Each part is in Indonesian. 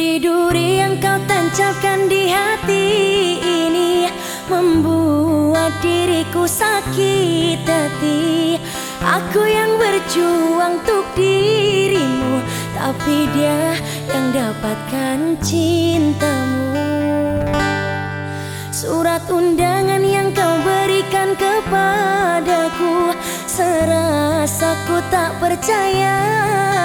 Duri-duri yang kau tancapkan di hati ini Membuat diriku sakit hati. Aku yang berjuang untuk dirimu Tapi dia yang dapatkan cintamu. Surat undangan yang kau berikan kepadaku Serasa ku tak percaya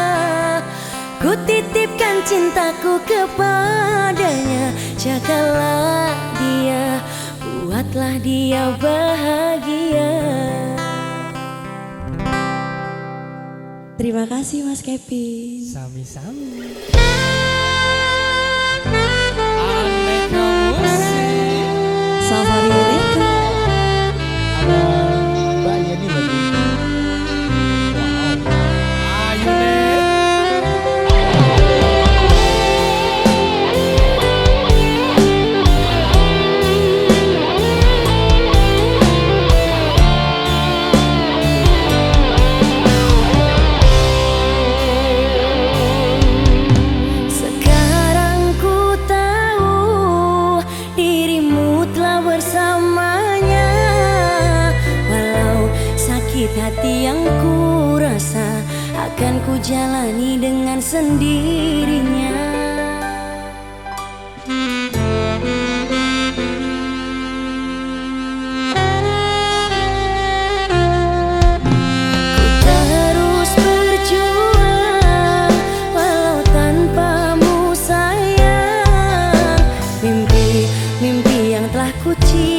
Ku titipkan cintaku kepadanya. Jagalah dia, buatlah dia bahagia. Terima kasih Mas Kevin. Sami-sami. sakit hati yang ku rasa akan ku jalani dengan sendirinya. Ku terus berjuang walau tanpamu sayang. Mimpi mimpi yang telah ku cinta